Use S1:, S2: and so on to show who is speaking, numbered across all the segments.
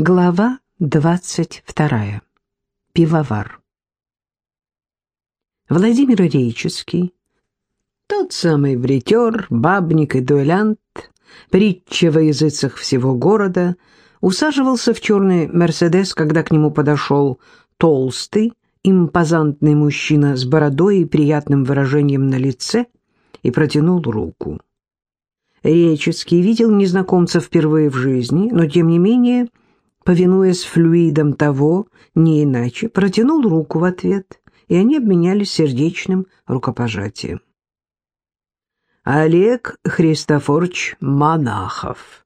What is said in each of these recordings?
S1: Глава двадцать вторая. Пивовар. Владимир Рейческий, тот самый бретер, бабник и дуэлянт, притча во языцах всего города, усаживался в черный «Мерседес», когда к нему подошел толстый, импозантный мужчина с бородой и приятным выражением на лице и протянул руку. Речицкий видел незнакомца впервые в жизни, но, тем не менее, повинуясь флюидам того, не иначе, протянул руку в ответ, и они обменялись сердечным рукопожатием. Олег Христофорович Монахов.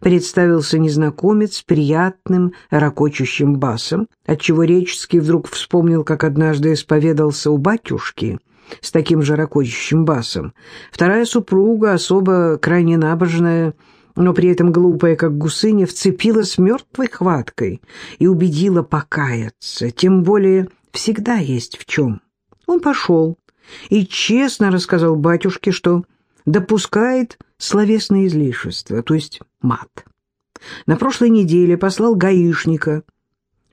S1: Представился незнакомец приятным, ракочущим басом, отчего Речский вдруг вспомнил, как однажды исповедался у батюшки с таким же ракочущим басом. Вторая супруга, особо крайне набожная, но при этом глупая, как гусыня, вцепилась мертвой хваткой и убедила покаяться, тем более всегда есть в чем. Он пошел и честно рассказал батюшке, что допускает словесное излишество, то есть мат. На прошлой неделе послал гаишника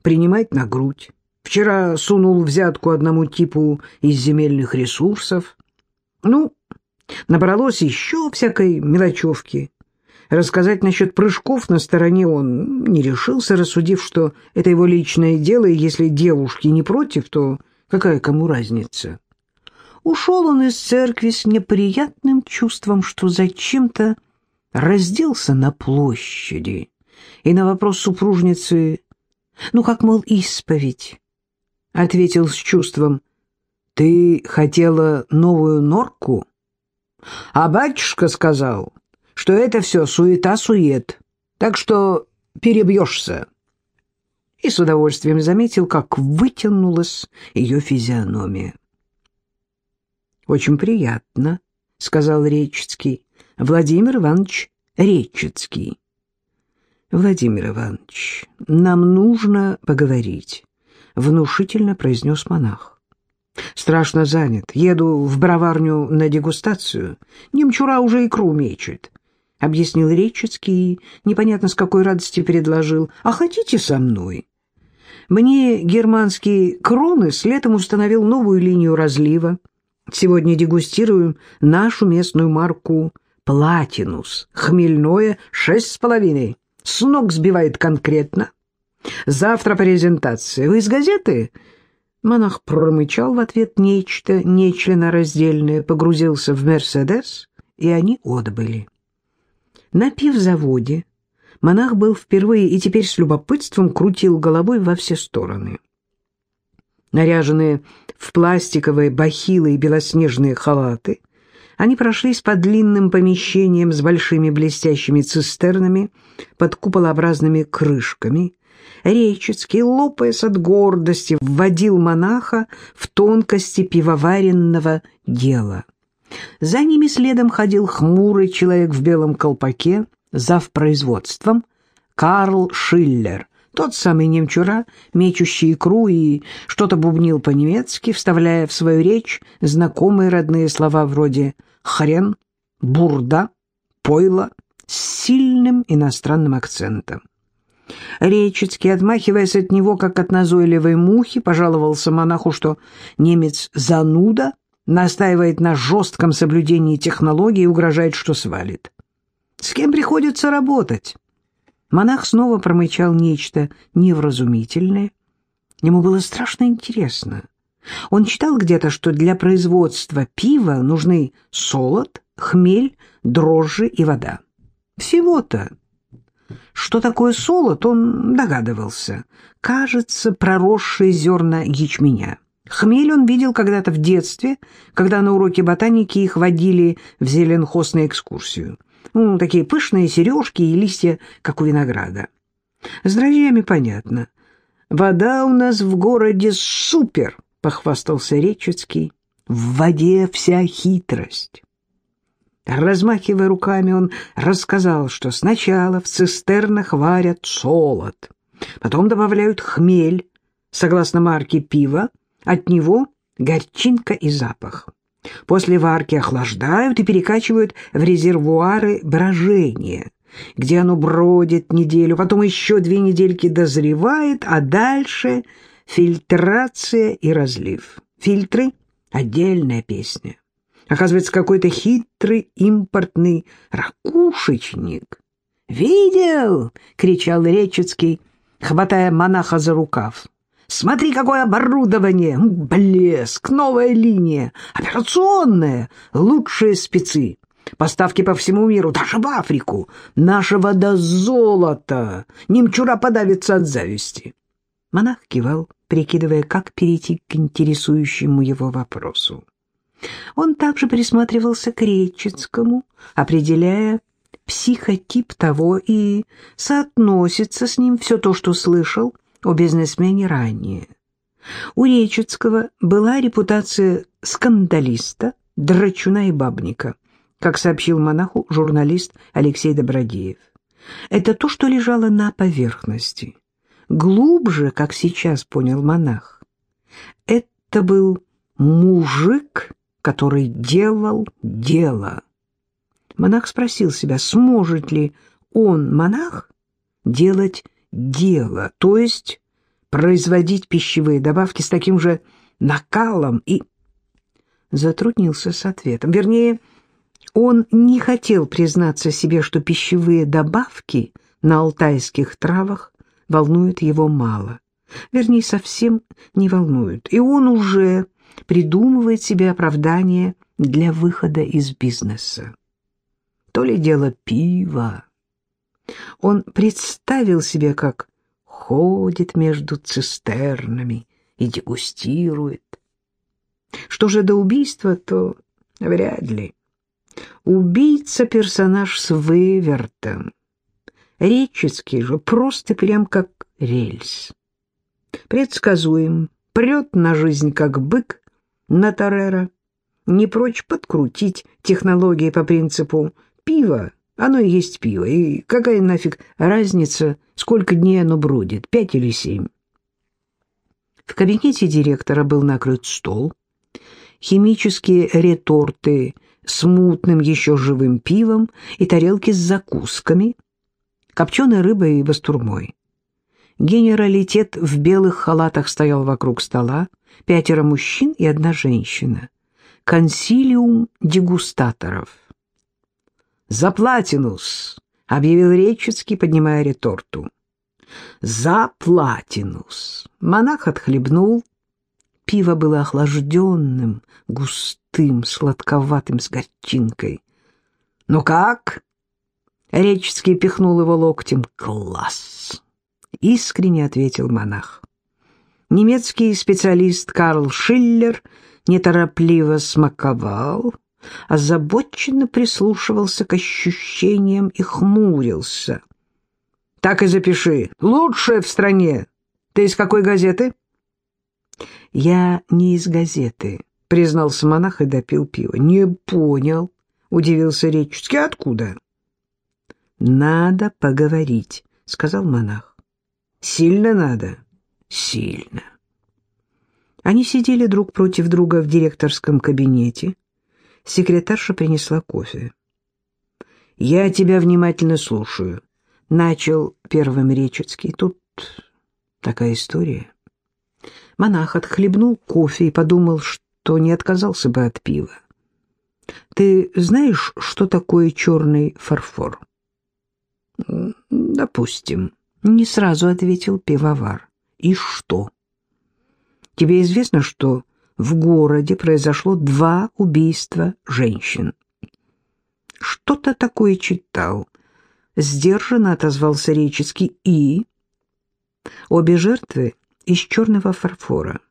S1: принимать на грудь. Вчера сунул взятку одному типу из земельных ресурсов. Ну, набралось еще всякой мелочевки. Рассказать насчет прыжков на стороне он не решился, рассудив, что это его личное дело, и если девушки не против, то какая кому разница? Ушел он из церкви с неприятным чувством, что зачем-то разделся на площади. И на вопрос супружницы, ну как, мол, исповедь, ответил с чувством, ты хотела новую норку? А батюшка сказал, что это все суета-сует, так что перебьешься. И с удовольствием заметил, как вытянулась ее физиономия. «Очень приятно», — сказал Речицкий. «Владимир Иванович Речицкий». «Владимир Иванович, нам нужно поговорить», — внушительно произнес монах. «Страшно занят. Еду в броварню на дегустацию. Немчура уже икру мечет», — объяснил Речицкий непонятно с какой радости предложил. «А хотите со мной?» Мне германский Кронес летом установил новую линию разлива. Сегодня дегустируем нашу местную марку «Платинус». Хмельное шесть с половиной. С ног сбивает конкретно. Завтра презентация. Вы из газеты?» Монах промычал в ответ нечто нечленораздельное, погрузился в «Мерседес», и они отбыли. На пивзаводе монах был впервые и теперь с любопытством крутил головой во все стороны. Наряженные в пластиковые бахилы и белоснежные халаты, они прошлись по длинным помещениям с большими блестящими цистернами под куполообразными крышками. Речицкий, лопаясь от гордости, вводил монаха в тонкости пивоваренного дела. За ними следом ходил хмурый человек в белом колпаке, зав производством, Карл Шиллер — тот самый немчура, мечущий икру и что-то бубнил по-немецки, вставляя в свою речь знакомые родные слова вроде «хрен», «бурда», «пойло» с сильным иностранным акцентом. Речицкий, отмахиваясь от него, как от назойливой мухи, пожаловался монаху, что немец зануда, настаивает на жестком соблюдении технологий и угрожает, что свалит. С кем приходится работать? Монах снова промычал нечто невразумительное. Ему было страшно интересно. Он читал где-то, что для производства пива нужны солод, хмель, дрожжи и вода. Всего-то. Что такое солод, он догадывался. Кажется, проросшие зерна ячменя. Хмель он видел когда-то в детстве, когда на уроке ботаники их водили в зеленхоз на экскурсию. Ну, такие пышные сережки и листья, как у винограда. С дрожжами понятно. «Вода у нас в городе супер!» — похвастался Речицкий. «В воде вся хитрость». Размахивая руками, он рассказал, что сначала в цистернах варят солод, потом добавляют хмель, согласно марке пива, от него горчинка и запах. После варки охлаждают и перекачивают в резервуары брожения. где оно бродит неделю, потом еще две недельки дозревает, а дальше фильтрация и разлив. Фильтры — отдельная песня. Оказывается, какой-то хитрый импортный ракушечник. «Видел?» — кричал Речицкий, хватая монаха за рукав. «Смотри, какое оборудование! Блеск! Новая линия! Операционная! Лучшие спецы! Поставки по всему миру, даже в Африку! Наша вода золото! Немчура подавится от зависти!» Монах кивал, прикидывая, как перейти к интересующему его вопросу. Он также присматривался к Речицкому, определяя психотип того и соотносится с ним все то, что слышал о бизнесмене ранее. У Речицкого была репутация скандалиста, драчуна и бабника, как сообщил монаху журналист Алексей Добродеев. Это то, что лежало на поверхности. Глубже, как сейчас понял монах, это был мужик, который делал дело. Монах спросил себя, сможет ли он, монах, делать дело, то есть производить пищевые добавки с таким же накалом и затруднился с ответом. Вернее, он не хотел признаться себе, что пищевые добавки на алтайских травах волнуют его мало. Вернее, совсем не волнуют. И он уже придумывает себе оправдание для выхода из бизнеса. То ли дело пива. Он представил себе, как ходит между цистернами и дегустирует. Что же до убийства, то вряд ли. Убийца — персонаж с вывертом. Речицкий же просто прям как рельс. Предсказуем, прет на жизнь как бык, на Тореро, не прочь подкрутить технологии по принципу «пиво, оно и есть пиво, и какая нафиг разница, сколько дней оно бродит, пять или семь?» В кабинете директора был накрыт стол, химические реторты с мутным еще живым пивом и тарелки с закусками, копченой рыбой и бастурмой. Генералитет в белых халатах стоял вокруг стола, пятеро мужчин и одна женщина. Консилиум дегустаторов. «За платинус!» — объявил Речицкий, поднимая реторту. «За платинус!» Монах отхлебнул. Пиво было охлажденным, густым, сладковатым, с горчинкой. «Ну как?» Речицкий пихнул его локтем. «Класс!» — искренне ответил монах. Немецкий специалист Карл Шиллер неторопливо смаковал, озабоченно прислушивался к ощущениям и хмурился. «Так и запиши. Лучшее в стране. Ты из какой газеты?» «Я не из газеты», — признался монах и допил пиво. «Не понял», — удивился Речицкий. «Откуда?» «Надо поговорить», — сказал монах. «Сильно надо?» «Сильно». Они сидели друг против друга в директорском кабинете. Секретарша принесла кофе. «Я тебя внимательно слушаю», — начал первым Речицкий. «Тут такая история». Монах отхлебнул кофе и подумал, что не отказался бы от пива. «Ты знаешь, что такое черный фарфор?» «Допустим», — не сразу ответил пивовар. «И что?» «Тебе известно, что в городе произошло два убийства женщин?» «Что-то такое читал», — сдержанно отозвался Речицкий. «И?» «Обе жертвы из черного фарфора.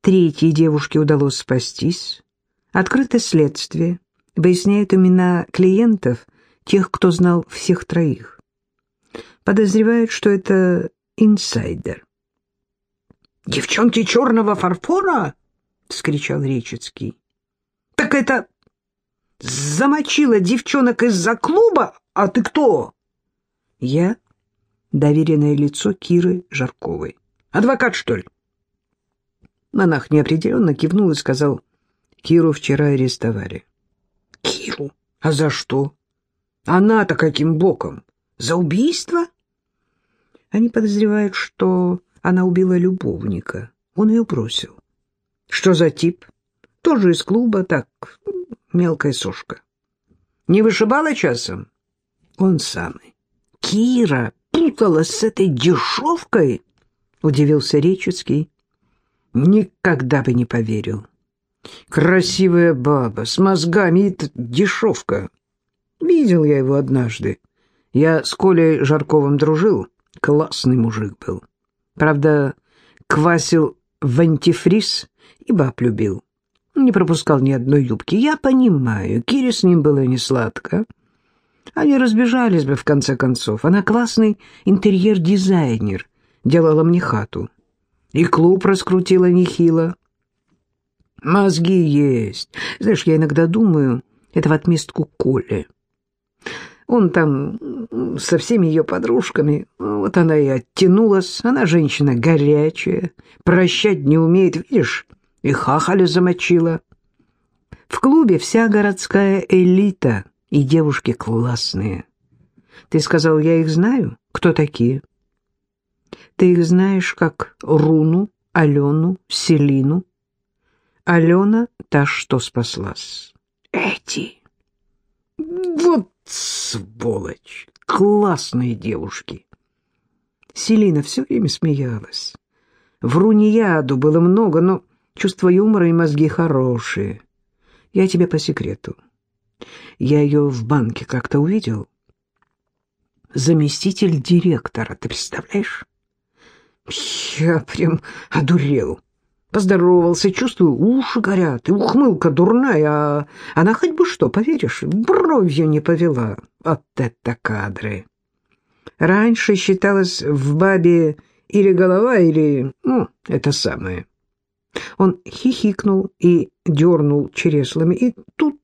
S1: Третьей девушке удалось спастись. Открыто следствие. Выясняет имена клиентов тех, кто знал всех троих. Подозревают, что это инсайдер. «Девчонки черного фарфора?» — вскричал Речицкий. «Так это замочила девчонок из-за клуба? А ты кто?» «Я — доверенное лицо Киры Жарковой. Адвокат, что ли?» Монах неопределенно кивнул и сказал, «Киру вчера арестовали». «Киру? А за что?» Она-то каким боком? За убийство? Они подозревают, что она убила любовника. Он ее бросил. Что за тип? Тоже из клуба, так, мелкая сушка. Не вышибала часом? Он самый. Кира путалась с этой дешевкой? Удивился Речицкий. Никогда бы не поверил. Красивая баба, с мозгами и дешевка. Видел я его однажды. Я с Колей Жарковым дружил. Классный мужик был. Правда, квасил в антифриз и баб любил. Не пропускал ни одной юбки. Я понимаю, Кире с ним было не сладко. Они разбежались бы, в конце концов. Она классный интерьер-дизайнер. Делала мне хату. И клуб раскрутила нехило. Мозги есть. Знаешь, я иногда думаю, это в отместку Коле. Он там со всеми ее подружками, вот она и оттянулась. Она женщина горячая, прощать не умеет, видишь, и хахаля замочила. В клубе вся городская элита, и девушки классные. Ты сказал, я их знаю? Кто такие? Ты их знаешь как Руну, Алену, Селину? Алена та, что спаслась. Эти. Вот сволочь. Классные девушки. Селина все время смеялась. В Рунияду было много, но чувство юмора и мозги хорошие. Я тебе по секрету. Я ее в банке как-то увидел. Заместитель директора, ты представляешь? Я прям одурел. Поздоровался, чувствую, уши горят, и ухмылка дурная, а она хоть бы что, поверишь, бровью не повела. Вот это кадры! Раньше считалось в бабе или голова, или, ну, это самое. Он хихикнул и дернул череслами, и тут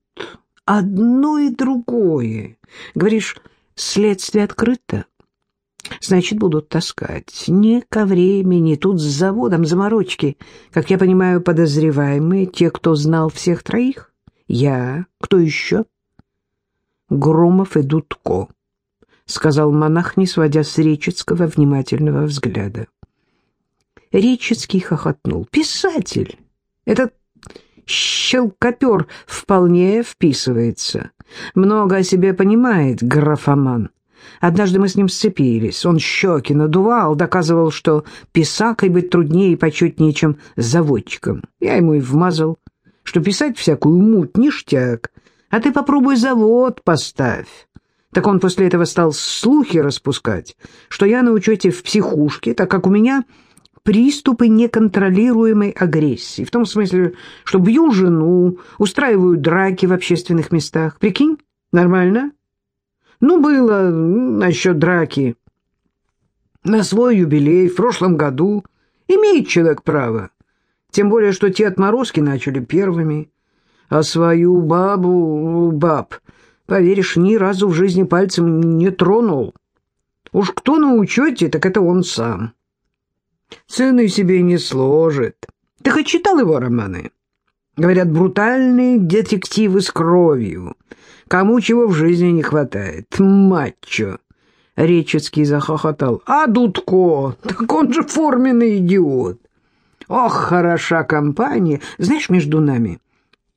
S1: одно и другое. Говоришь, следствие открыто? Значит, будут таскать. Не ко времени, тут с заводом заморочки. Как я понимаю, подозреваемые, те, кто знал всех троих? Я. Кто еще? Громов и Дудко, сказал монах, не сводя с Речицкого внимательного взгляда. Речицкий хохотнул. Писатель! Этот щелкопер вполне вписывается. Много о себе понимает графоман. Однажды мы с ним сцепились. Он щеки надувал, доказывал, что писакой быть труднее и почетнее, чем заводчиком. Я ему и вмазал, что писать всякую муть ништяк. А ты попробуй завод поставь. Так он после этого стал слухи распускать, что я на учете в психушке, так как у меня приступы неконтролируемой агрессии. В том смысле, что бью жену, устраиваю драки в общественных местах. Прикинь, нормально? Ну, было насчет драки. На свой юбилей в прошлом году имеет человек право. Тем более, что те отморозки начали первыми. А свою бабу, баб, поверишь, ни разу в жизни пальцем не тронул. Уж кто на учете, так это он сам. Цены себе не сложит. Ты хоть читал его романы? Говорят, брутальные детективы с кровью. Кому чего в жизни не хватает. Мачо. Речицкий захохотал. А Дудко? Так он же форменный идиот. Ох, хороша компания. Знаешь, между нами...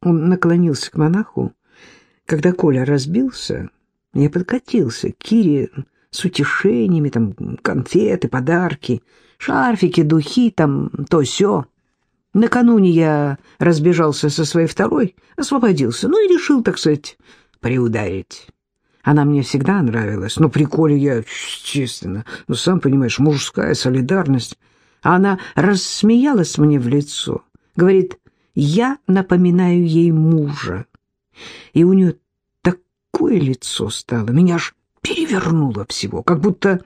S1: Он наклонился к монаху. Когда Коля разбился, я подкатился к Кире с утешениями, там, конфеты, подарки, шарфики, духи, там, то-сё. Накануне я разбежался со своей второй, освободился, ну и решил, так сказать, приударить. Она мне всегда нравилась, но при Коле я, естественно, ну, сам понимаешь, мужская солидарность. А она рассмеялась мне в лицо, говорит, я напоминаю ей мужа. И у нее такое лицо стало, меня аж перевернуло всего, как будто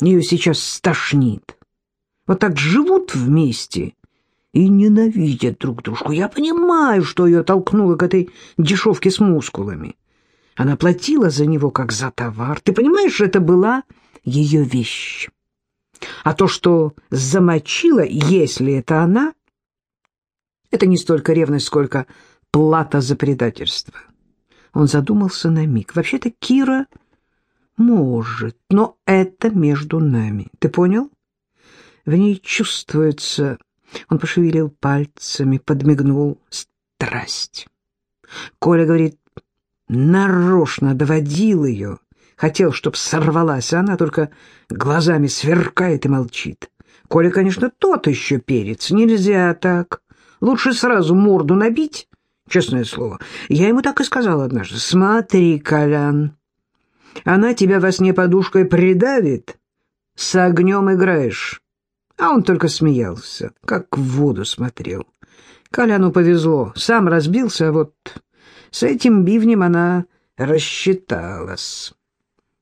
S1: ее сейчас стошнит. Вот так живут вместе и ненавидят друг дружку. Я понимаю, что ее толкнуло к этой дешевке с мускулами. Она платила за него, как за товар. Ты понимаешь, это была ее вещь. А то, что замочила, если это она, это не столько ревность, сколько плата за предательство. Он задумался на миг. Вообще-то Кира может, но это между нами. Ты понял? В ней чувствуется... Он пошевелил пальцами, подмигнул. Страсть. Коля говорит, нарочно доводил ее. Хотел, чтоб сорвалась, а она только глазами сверкает и молчит. Коля, конечно, тот еще перец. Нельзя так. Лучше сразу морду набить, честное слово. Я ему так и сказал однажды. Смотри, Колян, она тебя во сне подушкой придавит, с огнем играешь. А он только смеялся, как в воду смотрел. Коляну повезло, сам разбился, а вот с этим бивнем она рассчиталась.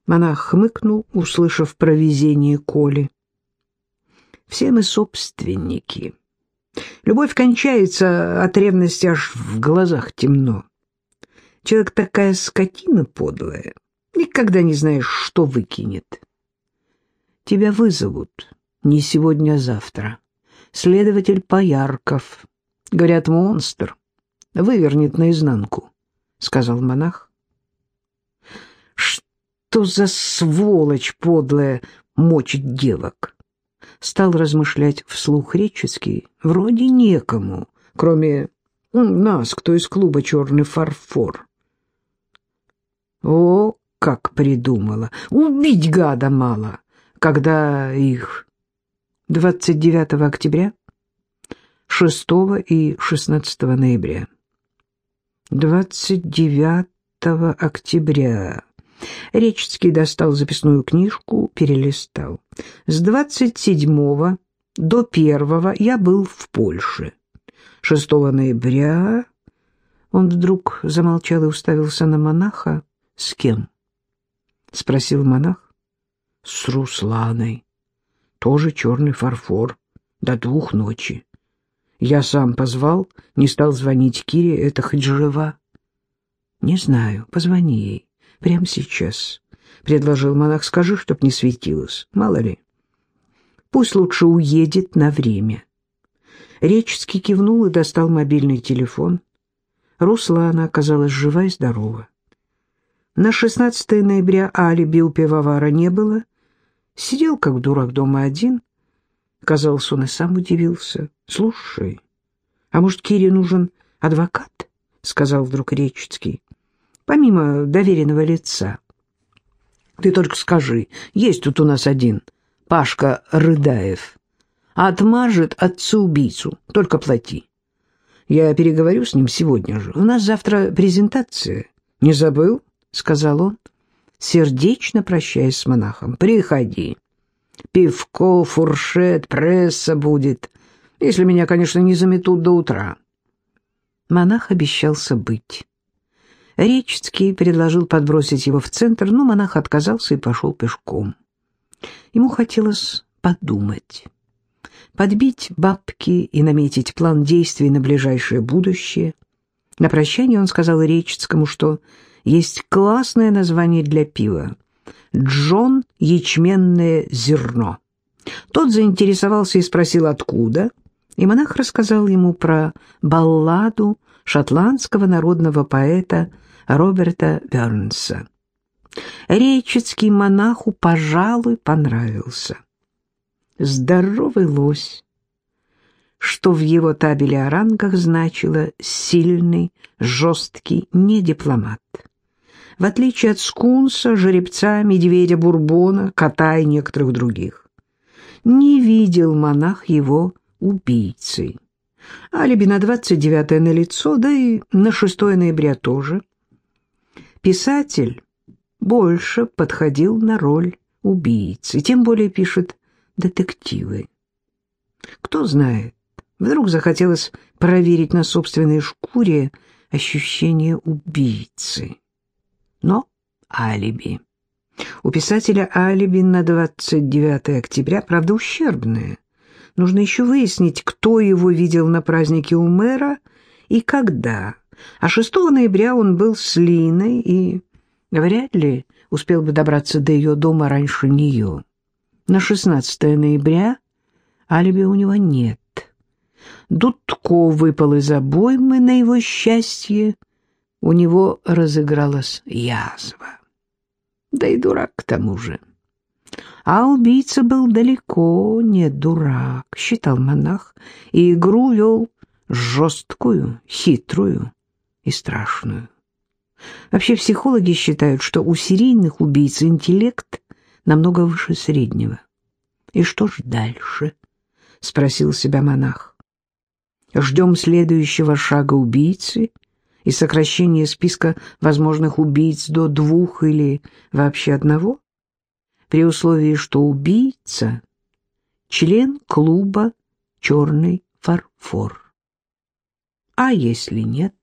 S1: Монах хмыкнул, услышав про везение Коли. Все мы собственники. Любовь кончается от ревности аж в глазах темно. Человек такая скотина подлая, никогда не знаешь, что выкинет. Тебя вызовут не сегодня, а завтра. Следователь Поярков. Говорят, монстр. Вывернет наизнанку, — сказал монах. Что за сволочь подлая мочит девок? Стал размышлять вслух реческий. Вроде некому, кроме нас, кто из клуба «Черный фарфор». О, как придумала! Убить гада мало, когда их 29 октября, 6 и 16 ноября. 29 октября. Речский достал записную книжку, перелистал. С 27 до 1 я был в Польше. 6 ноября он вдруг замолчал и уставился на монаха. С кем? — спросил монах. — С Русланой. Тоже черный фарфор. До двух ночи. Я сам позвал, не стал звонить Кире, это хоть жива. — Не знаю, позвони ей. Прямо сейчас. — предложил монах. — Скажи, чтоб не светилось. Мало ли. Пусть лучше уедет на время. Речский кивнул и достал мобильный телефон. Руслана оказалась жива и здорова. На 16 ноября алиби у пивовара не было. Сидел, как дурак, дома один. Казалось, он и сам удивился. «Слушай, а может, Кире нужен адвокат?» — сказал вдруг Речицкий. «Помимо доверенного лица. Ты только скажи, есть тут у нас один, Пашка Рыдаев. Отмажет отцу-убийцу, только плати. Я переговорю с ним сегодня же. У нас завтра презентация. Не забыл?» — сказал он, сердечно прощаясь с монахом. «Приходи. Пивко, фуршет, пресса будет, если меня, конечно, не заметут до утра». Монах обещался быть. Речицкий предложил подбросить его в центр, но монах отказался и пошел пешком. Ему хотелось подумать, подбить бабки и наметить план действий на ближайшее будущее. На прощание он сказал Речицкому, что есть классное название для пива — «Джон ячменное зерно». Тот заинтересовался и спросил, откуда, и монах рассказал ему про балладу шотландского народного поэта Роберта Бернса. Речицкий монаху, пожалуй, понравился. Здоровый лось, что в его табеле о рангах значило «сильный, жесткий, не дипломат» в отличие от скунса, жеребца, медведя, бурбона, кота и некоторых других. Не видел монах его убийцей. Алиби на 29 на лицо, да и на 6 ноября тоже. Писатель больше подходил на роль убийцы, тем более пишет детективы. Кто знает, вдруг захотелось проверить на собственной шкуре ощущение убийцы но алиби. У писателя алиби на 29 октября, правда, ущербное. Нужно еще выяснить, кто его видел на празднике у мэра и когда. А 6 ноября он был с Линой и вряд ли успел бы добраться до ее дома раньше нее. На 16 ноября алиби у него нет. Дудко выпал из обоймы на его счастье, у него разыгралась язва. Да и дурак к тому же. А убийца был далеко не дурак, считал монах, и игру вел жесткую, хитрую и страшную. Вообще психологи считают, что у серийных убийц интеллект намного выше среднего. И что ж дальше? — спросил себя монах. Ждем следующего шага убийцы и сокращения списка возможных убийц до двух или вообще одного? При условии, что убийца — член клуба «Черный фарфор». А если нет?